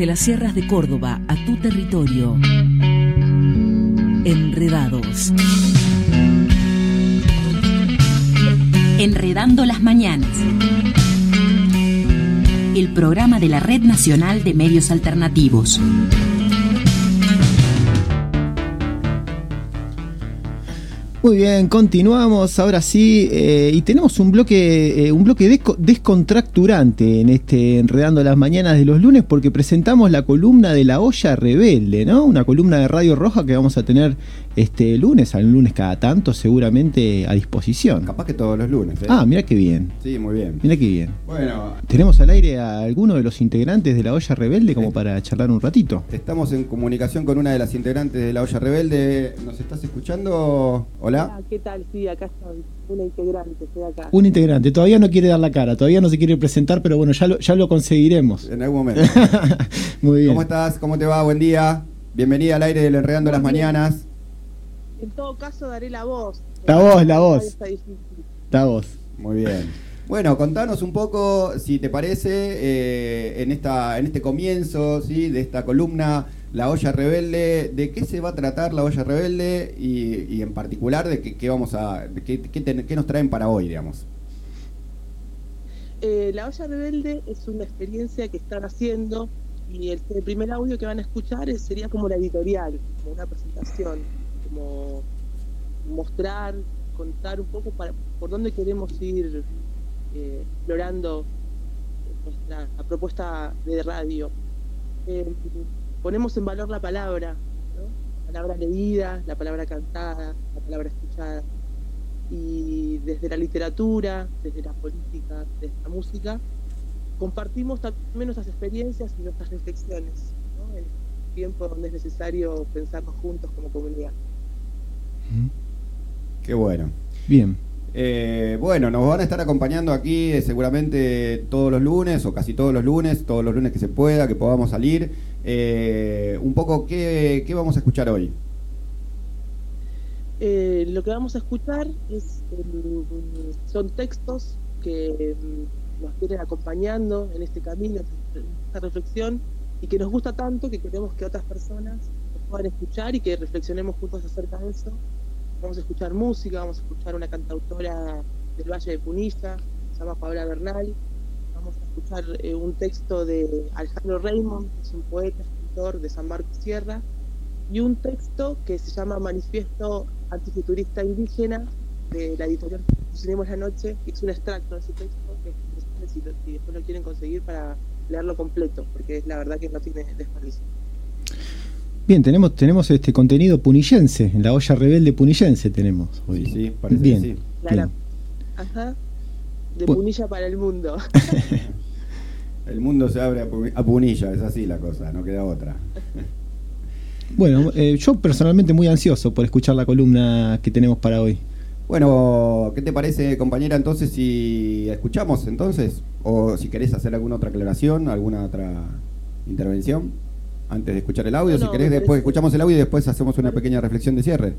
Desde las sierras de Córdoba a tu territorio. Enredados. Enredando las mañanas. El programa de la Red Nacional de Medios Alternativos. Muy bien, continuamos ahora sí eh, y tenemos un bloque eh, un bloque descontracturante en este enredando las mañanas de los lunes porque presentamos la columna de la olla rebelde, ¿no? Una columna de Radio Roja que vamos a tener este lunes, al lunes cada tanto, seguramente a disposición. Capaz que todos los lunes. ¿eh? Ah, mira qué bien. Sí, muy bien. Mira qué bien. Bueno, tenemos al aire a alguno de los integrantes de la olla rebelde como para charlar un ratito. Estamos en comunicación con una de las integrantes de la olla rebelde. ¿Nos estás escuchando? Hola. ¿Qué tal? Sí, acá estoy. Una integrante, estoy acá. Un integrante. Todavía no quiere dar la cara, todavía no se quiere presentar, pero bueno, ya lo, ya lo conseguiremos. En algún momento. muy bien. ¿Cómo estás? ¿Cómo te va? Buen día. Bienvenida al aire del Enredando las Mañanas. En todo caso, daré la voz. La voz, la voz. La voz. Muy bien. Bueno, contanos un poco, si te parece, eh, en, esta, en este comienzo ¿sí? de esta columna, La olla rebelde, de qué se va a tratar la olla rebelde y, en particular de qué, vamos a, qué, qué, nos traen para hoy, digamos. Eh, la olla rebelde es una experiencia que están haciendo y el, primer audio que van a escuchar sería como la editorial, como una presentación como mostrar, contar un poco para, por dónde queremos ir eh, explorando nuestra propuesta de radio. Eh, ponemos en valor la palabra, la palabra leída, la palabra cantada, la palabra escuchada. Y desde la literatura, desde la política, desde la música, compartimos también nuestras experiencias y nuestras reflexiones el tiempo donde es necesario pensarnos juntos como comunidad. Qué bueno. Bien. Eh, bueno, nos van a estar acompañando aquí eh, seguramente todos los lunes o casi todos los lunes, todos los lunes que se pueda, que podamos salir. Eh, un poco, ¿qué, vamos a escuchar hoy? lo que vamos a escuchar es, son textos que mm, nos vienen acompañando en este camino, en esta reflexión, y que nos gusta tanto que queremos que otras personas puedan escuchar y que reflexionemos juntos acerca de eso vamos a escuchar música, vamos a escuchar una cantautora del Valle de Punilla, se llama Paola Bernal, vamos a escuchar eh, un texto de Alejandro Raymond, que es un poeta, escritor de San Marcos Sierra, y un texto que se llama Manifiesto Antifuturista Indígena de la editorial Tenemos la Noche, que es un extracto de ese texto que es si, si después lo quieren conseguir para leerlo completo, porque es la verdad que no tiene desperdicio. Bien, tenemos, tenemos este contenido punillense, en la olla rebelde punillense tenemos hoy. Sí, sí, parece bien, sí. Ajá. De punilla para el mundo. el mundo se abre a punilla, es así la cosa, no queda otra. bueno, eh, yo personalmente muy ansioso por escuchar la columna que tenemos para hoy. Bueno, ¿qué te parece, compañera, entonces si escuchamos entonces? O si querés hacer alguna otra aclaración, alguna otra intervención antes de escuchar el audio. si querés, después escuchamos el audio y después hacemos una pequeña reflexión de cierre.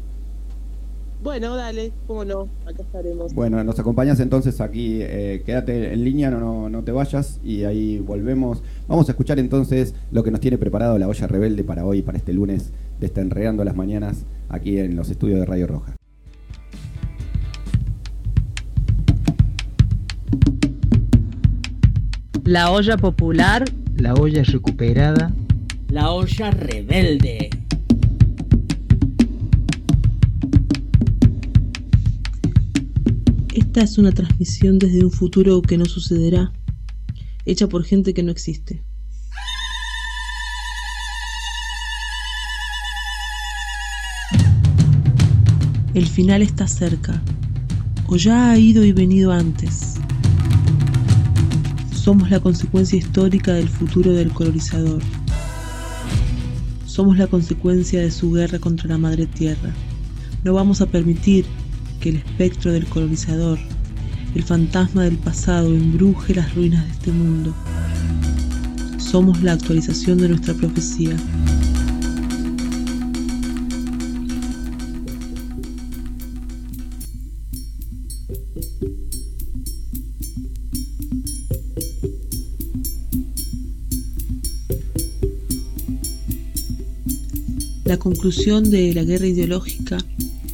Bueno, dale, cómo no, acá estaremos. Bueno, nos acompañas entonces aquí, eh, quédate en línea, no, no, te vayas y ahí volvemos. Vamos a escuchar entonces lo que nos tiene preparado la olla rebelde para hoy, para este lunes de estar Enredando las Mañanas aquí en los estudios de Radio Roja. La olla popular, la olla recuperada la olla rebelde. Esta es una transmisión desde un futuro que no sucederá, hecha por gente que no existe. El final está cerca, o ya ha ido y venido antes. Somos la consecuencia histórica del futuro del colonizador. Somos la consecuencia de su guerra contra la madre tierra. No vamos a permitir que el espectro del colonizador, el fantasma del pasado, embruje las ruinas de este mundo. Somos la actualización de nuestra profecía. La conclusión de la guerra ideológica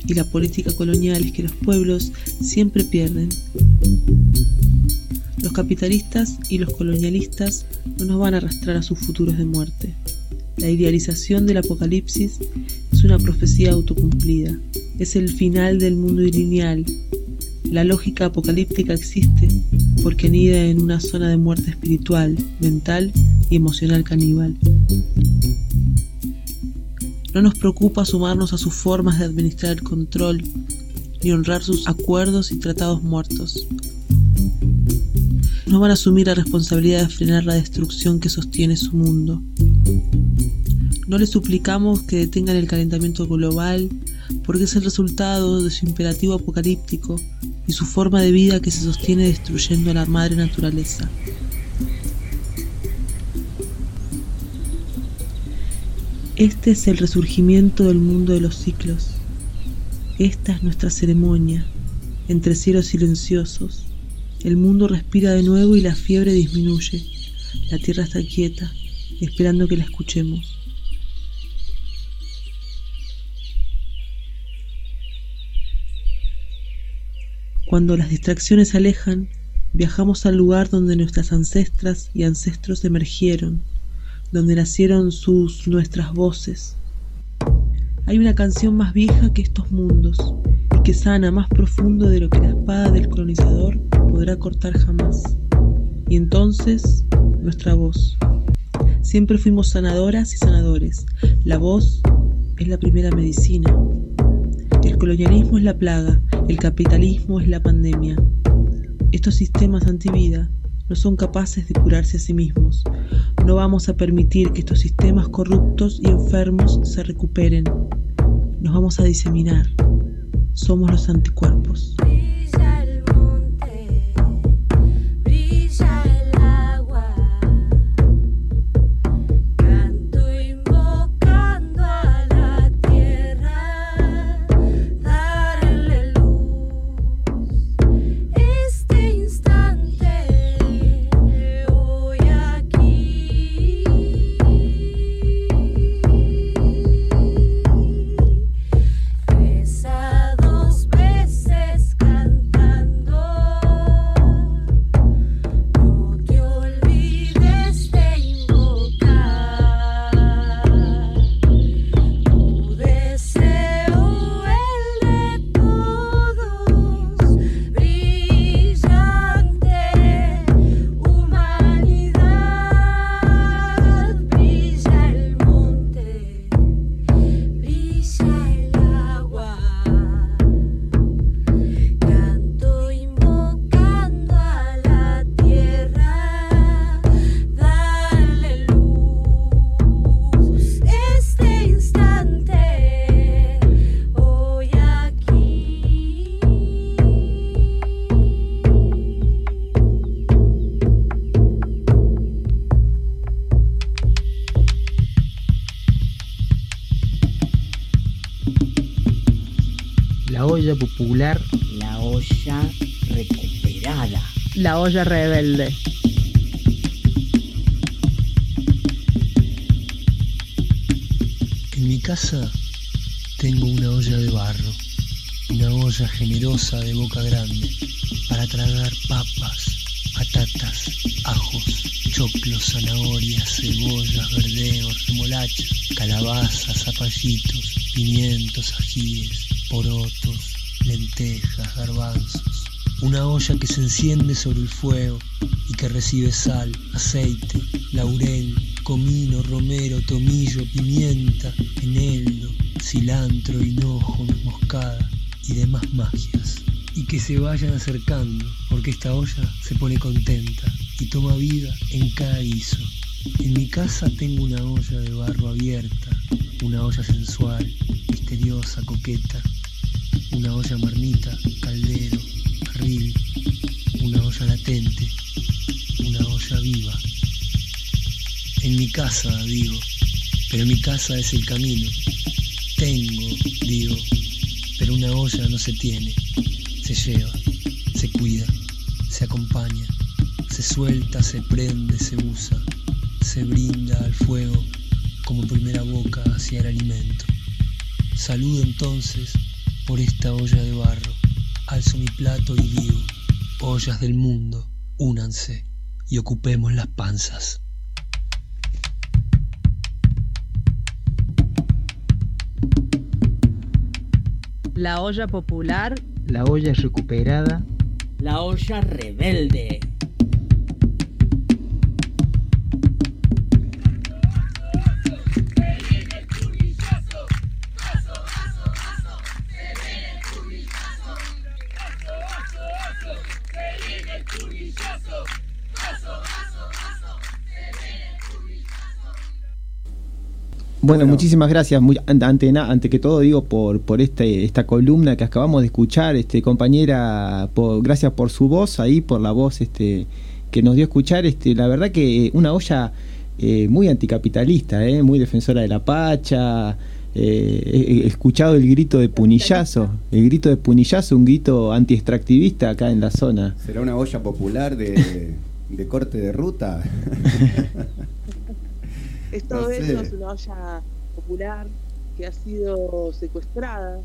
y la política colonial es que los pueblos siempre pierden. Los capitalistas y los colonialistas no nos van a arrastrar a sus futuros de muerte. La idealización del apocalipsis es una profecía autocumplida. Es el final del mundo lineal. La lógica apocalíptica existe porque anida en una zona de muerte espiritual, mental y emocional caníbal. No nos preocupa sumarnos a sus formas de administrar el control ni honrar sus acuerdos y tratados muertos. No van a asumir la responsabilidad de frenar la destrucción que sostiene su mundo. No les suplicamos que detengan el calentamiento global porque es el resultado de su imperativo apocalíptico y su forma de vida que se sostiene destruyendo a la madre naturaleza. Este es el resurgimiento del mundo de los ciclos. Esta es nuestra ceremonia, entre cielos silenciosos. El mundo respira de nuevo y la fiebre disminuye. La tierra está quieta, esperando que la escuchemos. Cuando las distracciones se alejan, viajamos al lugar donde nuestras ancestras y ancestros emergieron, donde nacieron sus nuestras voces. Hay una canción más vieja que estos mundos y que sana más profundo de lo que la espada del colonizador podrá cortar jamás. Y entonces, nuestra voz. Siempre fuimos sanadoras y sanadores. La voz es la primera medicina. El colonialismo es la plaga, el capitalismo es la pandemia. Estos sistemas antivida no son capaces de curarse a sí mismos. No vamos a permitir que estos sistemas corruptos y enfermos se recuperen. Nos vamos a diseminar. Somos los anticuerpos. Popular. La olla recuperada. La olla rebelde. En mi casa tengo una olla de barro, una olla generosa de boca grande para tragar papas, patatas, ajos, choclos, zanahorias, cebollas, verdeos, remolachas, calabazas, zapallitos, pimientos, ajíes, porotos, lentejas, garbanzos. Una olla que se enciende sobre el fuego y que recibe sal, aceite, laurel, comino, romero, tomillo, pimienta, eneldo, cilantro, hinojo, moscada y demás magias. Y que se vayan acercando, porque esta olla se pone contenta y toma vida en cada guiso. En mi casa tengo una olla de barro abierta, una olla sensual, misteriosa, coqueta, una olla marmita, caldero, barril, una olla latente, una olla viva. En mi casa, digo, pero mi casa es el camino. Tengo, digo, pero una olla no se tiene, se lleva, se cuida, se acompaña, se suelta, se prende, se usa, se brinda al fuego, como primera boca hacia el alimento. Saludo entonces por esta olla de barro. Alzo mi plato y digo, ollas del mundo, únanse y ocupemos las panzas. La olla popular. La olla recuperada. La olla rebelde. Bueno, muchísimas gracias. Muy, ante, ante que todo digo por, por este, esta columna que acabamos de escuchar, este compañera, gracias por su voz ahí, por la voz este que nos dio a escuchar. Este, la verdad que una olla eh, muy anticapitalista, eh, muy defensora de la pacha. Eh, he escuchado el grito de punillazo, el grito de punillazo, un grito anti-extractivista acá en la zona. ¿Será una olla popular de, de corte de ruta? Es todo eso, es una olla popular que ha sido secuestrada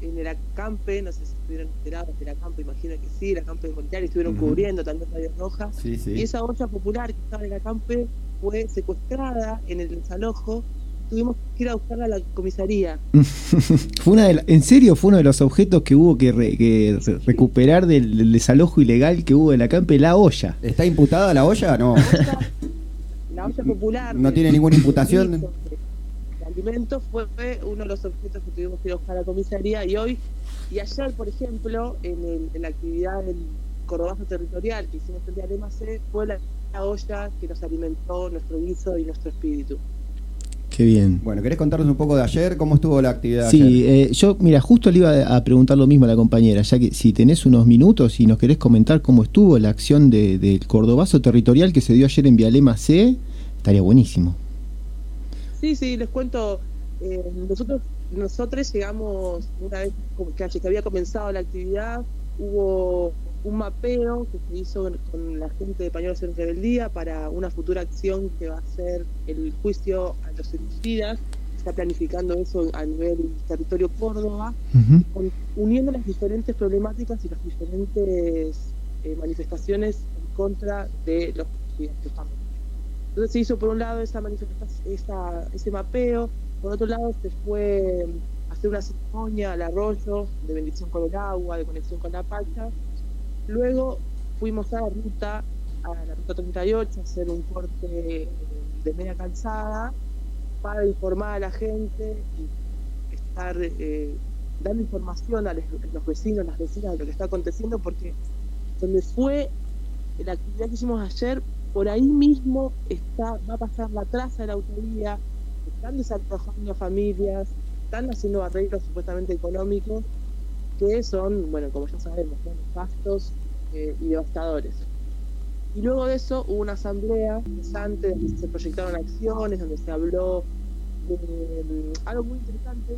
en el acampe, no sé si estuvieron enterados del acampe, imagino que sí, el acampe de estuvieron cubriendo también Radio Roja. Y esa olla popular que estaba en el acampe fue secuestrada en el desalojo. Tuvimos que ir a buscarla a la comisaría. fue una ¿En serio fue uno de los objetos que hubo que, recuperar del, desalojo ilegal que hubo en el acampe? La olla. ¿Está imputada la olla? No. La olla popular. No tiene ninguna imputación. El alimento fue uno de los objetos que tuvimos que ir a buscar a la comisaría y hoy y ayer, por ejemplo, en, la actividad del cordobazo territorial que hicimos el día de C, fue la, olla que nos alimentó nuestro guiso y nuestro espíritu. Qué bien. Bueno, ¿querés contarnos un poco de ayer? ¿Cómo estuvo la actividad? Sí, eh, yo, mira, justo le iba a preguntar lo mismo a la compañera, ya que si tenés unos minutos y nos querés comentar cómo estuvo la acción del cordobazo territorial que se dio ayer en Vialema C, estaría buenísimo. Sí, sí, les cuento. Eh, nosotros nosotros llegamos una vez que, había comenzado la actividad, hubo un mapeo que se hizo con la gente de Pañuelos en Rebeldía para una futura acción que va a ser el juicio a los homicidas. Está planificando eso a nivel territorio Córdoba, uniendo las diferentes problemáticas y las diferentes eh, manifestaciones en contra de los homicidas. Entonces se hizo por un lado esa manifestación, ese mapeo, por otro lado se fue a hacer una ceremonia al arroyo de bendición con el agua, de conexión con la pacha. Luego fuimos a la ruta, a la ruta 38, a hacer un corte de media calzada para informar a la gente y estar eh, dando información a los vecinos, las vecinas de lo que está aconteciendo, porque donde fue la actividad que hicimos ayer por ahí mismo está, va a pasar la traza de la autovía, están desalojando familias, están haciendo arreglos supuestamente económicos que son, bueno, como ya sabemos, son gastos eh, y devastadores. Y luego de eso hubo una asamblea interesante donde se proyectaron acciones, donde se habló de mm, algo muy interesante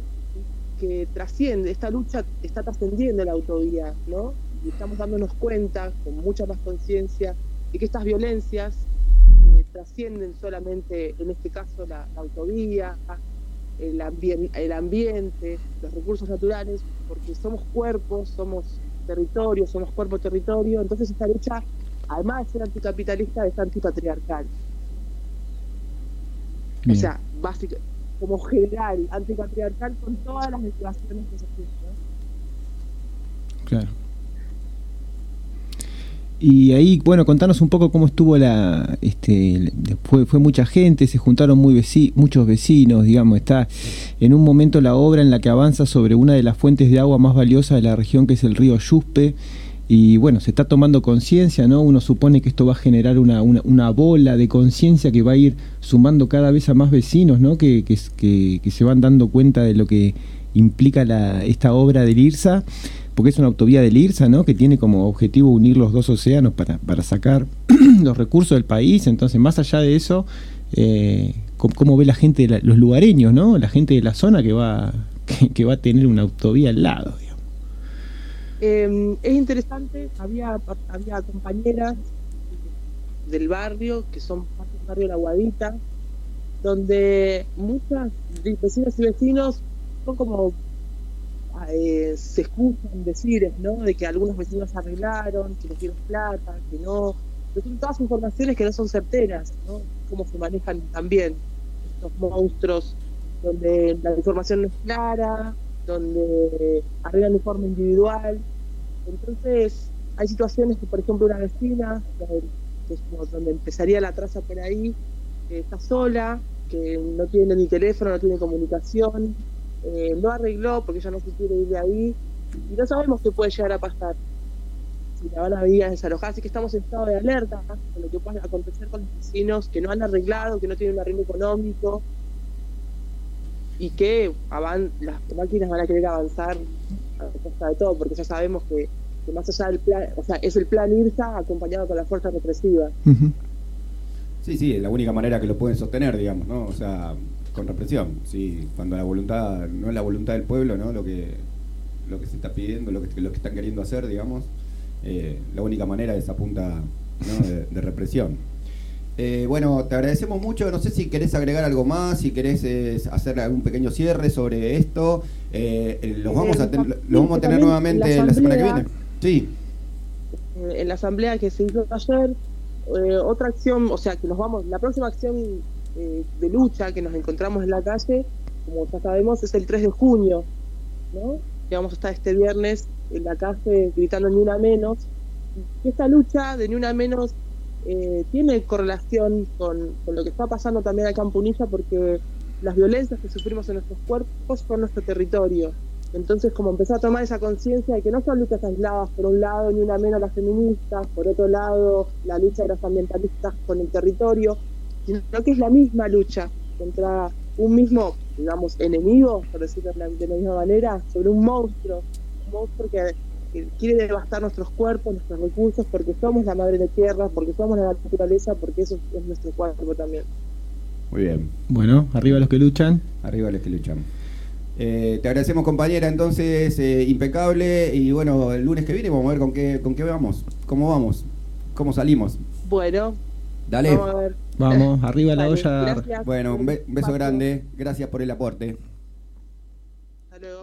que trasciende, esta lucha está trascendiendo la autovía, ¿no? Y estamos dándonos cuenta con mucha más conciencia y que estas violencias eh, trascienden solamente, en este caso, la, autovía, el, el ambiente, los recursos naturales, porque somos cuerpos, somos territorio, somos cuerpo-territorio, entonces esta lucha, además de ser anticapitalista, es antipatriarcal. O sea, básico, como general, antipatriarcal con todas las declaraciones que se hacen. Claro. Y ahí, bueno, contanos un poco cómo estuvo la, este, fue, fue mucha gente, se juntaron muy muchos vecinos, digamos, está en un momento la obra en la que avanza sobre una de las fuentes de agua más valiosas de la región, que es el río Yuspe, y bueno, se está tomando conciencia, ¿no? Uno supone que esto va a generar una, una, bola de conciencia que va a ir sumando cada vez a más vecinos, ¿no? Que, que, que, se van dando cuenta de lo que implica la, esta obra del IRSA porque es una autovía del IRSA, ¿no? Que tiene como objetivo unir los dos océanos para, para sacar los recursos del país. Entonces, más allá de eso, eh, ¿cómo, ve la gente, los lugareños, ¿no? La gente de la zona que va, que, va a tener una autovía al lado, em, es interesante, había, había compañeras del barrio que son parte del barrio La Guadita, donde muchas vecinas y vecinos son como eh, se escuchan decir, ¿no? De que algunos vecinos arreglaron, que les dieron plata, que no. Pero son todas informaciones que no son certeras, ¿no? Cómo se manejan también estos monstruos, donde la información no es clara, donde arreglan de forma individual. Entonces, hay situaciones que, por ejemplo, una vecina, donde empezaría la traza por ahí, que está sola, que no tiene ni teléfono, no tiene comunicación, eh, no arregló porque ya no se quiere ir de ahí y no sabemos qué puede llegar a pasar si la van a venir a desalojar, así que estamos en estado de alerta con lo que puede acontecer con los vecinos que no han arreglado, que no tienen un arreglo económico y que las máquinas van a querer avanzar a costa de todo, porque ya sabemos que, más allá del plan, o sea, es el plan IRSA acompañado con la fuerza represiva. Sí, sí, es la única manera que lo pueden sostener, digamos, ¿no? O sea, con represión, sí, cuando la voluntad no es la voluntad del pueblo, ¿no? Lo que lo que se está pidiendo, lo que, lo que están queriendo hacer, digamos, eh, la única manera es a punta de, represión. Eh, bueno, te agradecemos mucho. No sé si querés agregar algo más, si querés hacer algún pequeño cierre sobre esto. Eh, los vamos a, lo vamos a tener nuevamente la, semana que viene. Sí. En la asamblea que se hizo ayer, otra acción, o sea, que nos vamos, la próxima acción eh, de lucha que nos encontramos en la calle, como ya sabemos, es el 3 de junio, ¿no? Que vamos a estar este viernes en la calle gritando ni una menos. Esta lucha de ni una menos eh, tiene correlación con, lo que está pasando también acá en Punilla porque las violencias que sufrimos en nuestros cuerpos son nuestro territorio. Entonces, como empezar a tomar esa conciencia de que no son luchas aisladas, por un lado, ni una menos las feministas, por otro lado, la lucha de los ambientalistas con el territorio, sino que es la misma lucha contra un mismo, digamos, enemigo, por decirlo de la, misma manera, sobre un monstruo, un monstruo que, quiere devastar nuestros cuerpos, nuestros recursos, porque somos la madre de tierra, porque somos la naturaleza, porque eso es nuestro cuerpo también. Muy bien. Bueno, arriba los que luchan. Arriba los que luchan. Eh, te agradecemos compañera, entonces eh, impecable y bueno, el lunes que viene vamos a ver con qué, con qué vamos, cómo vamos, cómo salimos. Bueno, Dale. Vamos, a ver. Vamos arriba la olla. Bueno, un beso grande. Gracias por el aporte. Hasta luego.